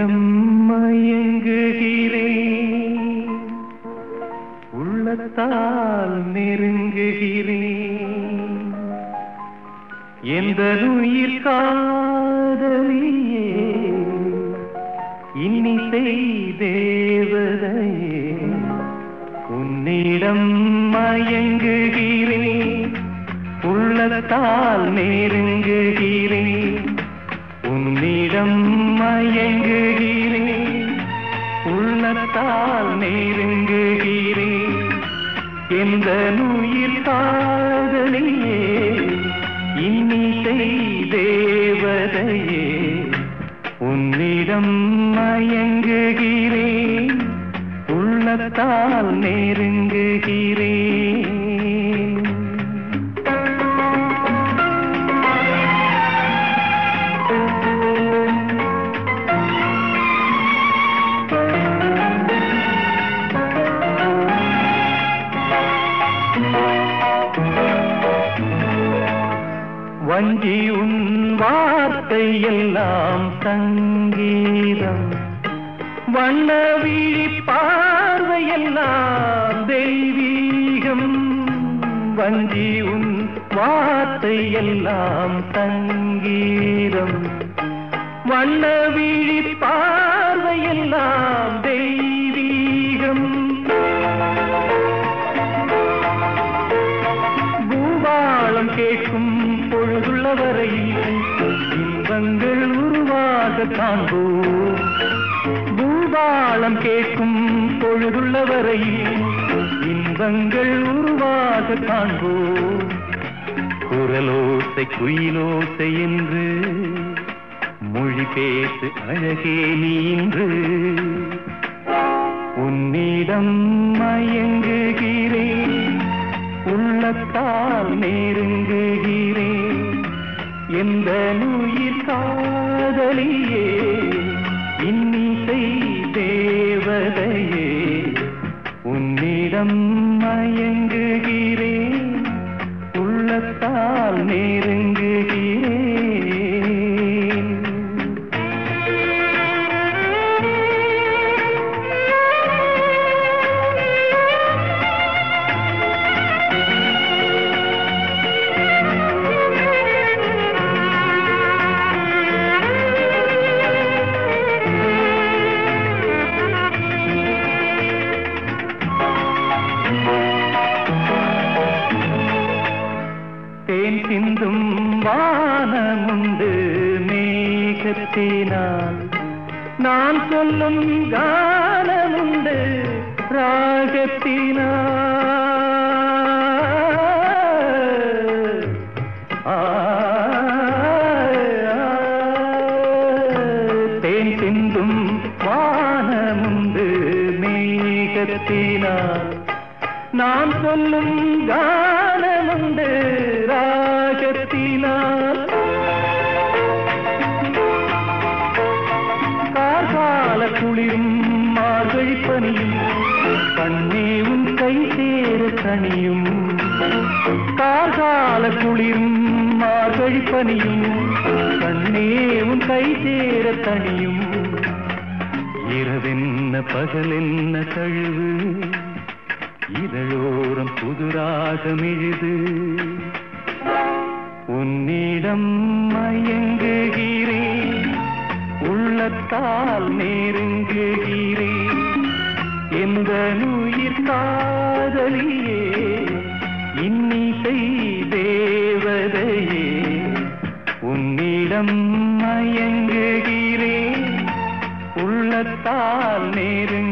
நெஞ்சம் மயங்குகிறேன். உள்ளத்தால் நெருங்குகிறேன். எந்த உயிர் காதலியே இன்னிசை தேவதையே உன்னிடம் மயங்குகிறேன். உள்ளத்தால் நெருங்குகிறேன். உன்னிடம் மயங்குகிறேன். உள்ளத்தால் நெருங்குகிறேன். எந்த உயிர் காதலியே இன்னிசை தேவதையே உன்னிடம் மயங்குகிறேன். உள்ளத்தால் நெருங்குகிறேன் வஞ்சி உன் வார்த்தை எல்லாம் சங்கீதம். வண்ண விழி பார்வையெல்லாம் தெய்வீகம். வஞ்சி உன் வார்த்தை எல்லாம் சங்கீதம். வண்ண விழி பார்வையெல்லாம் தெய்வீகம். பூபாளம் கேட்கும் பொழுதுள்ள வரையில் இன்பங்கள் உருவாக காண்போம் பூபாளம் கேட்கும் பொழுதுள்ள வரையில் இன்பங்கள் உருவாக காண்போம் குரலோசை குயிலோசை என்று மொழி பேசு அழகே நீன்று உன்னிடம் மயங்குகிறேன் உள்ளத்தால் நெருங்குகிறேன். எந்த உயிர் காதலியே இன்னிசை தேவதையே உன்னிடம் மயங்குகிறேன் உள்ளத்தால் நெருங்குகிறேன் பேசினால் நான் சொல்லும் கானமுண்டு ராகத்தினால் தேன் சிந்தும் வானமுண்டு மேகத்தினால் நான் சொல்லும் கானமுண்டு ராகத்தினால் சேர தனியும் கார்கால குளிரும் மார்கழி பனியும் கண்ணே கை சேர தனியும். இரவென்ன பகலென்ன தழுவு இதழோரம் புதுராக மிழுது. உன்னிடம் மயங்குகிறேன் உள்ளத்தால் நெருங்குகிறேன். எந்த உயிர் காதலியே இன்னிசை தேவதையே உன்னிடம் மயங்குகிறேன். உள்ளத்தால் நேருங்க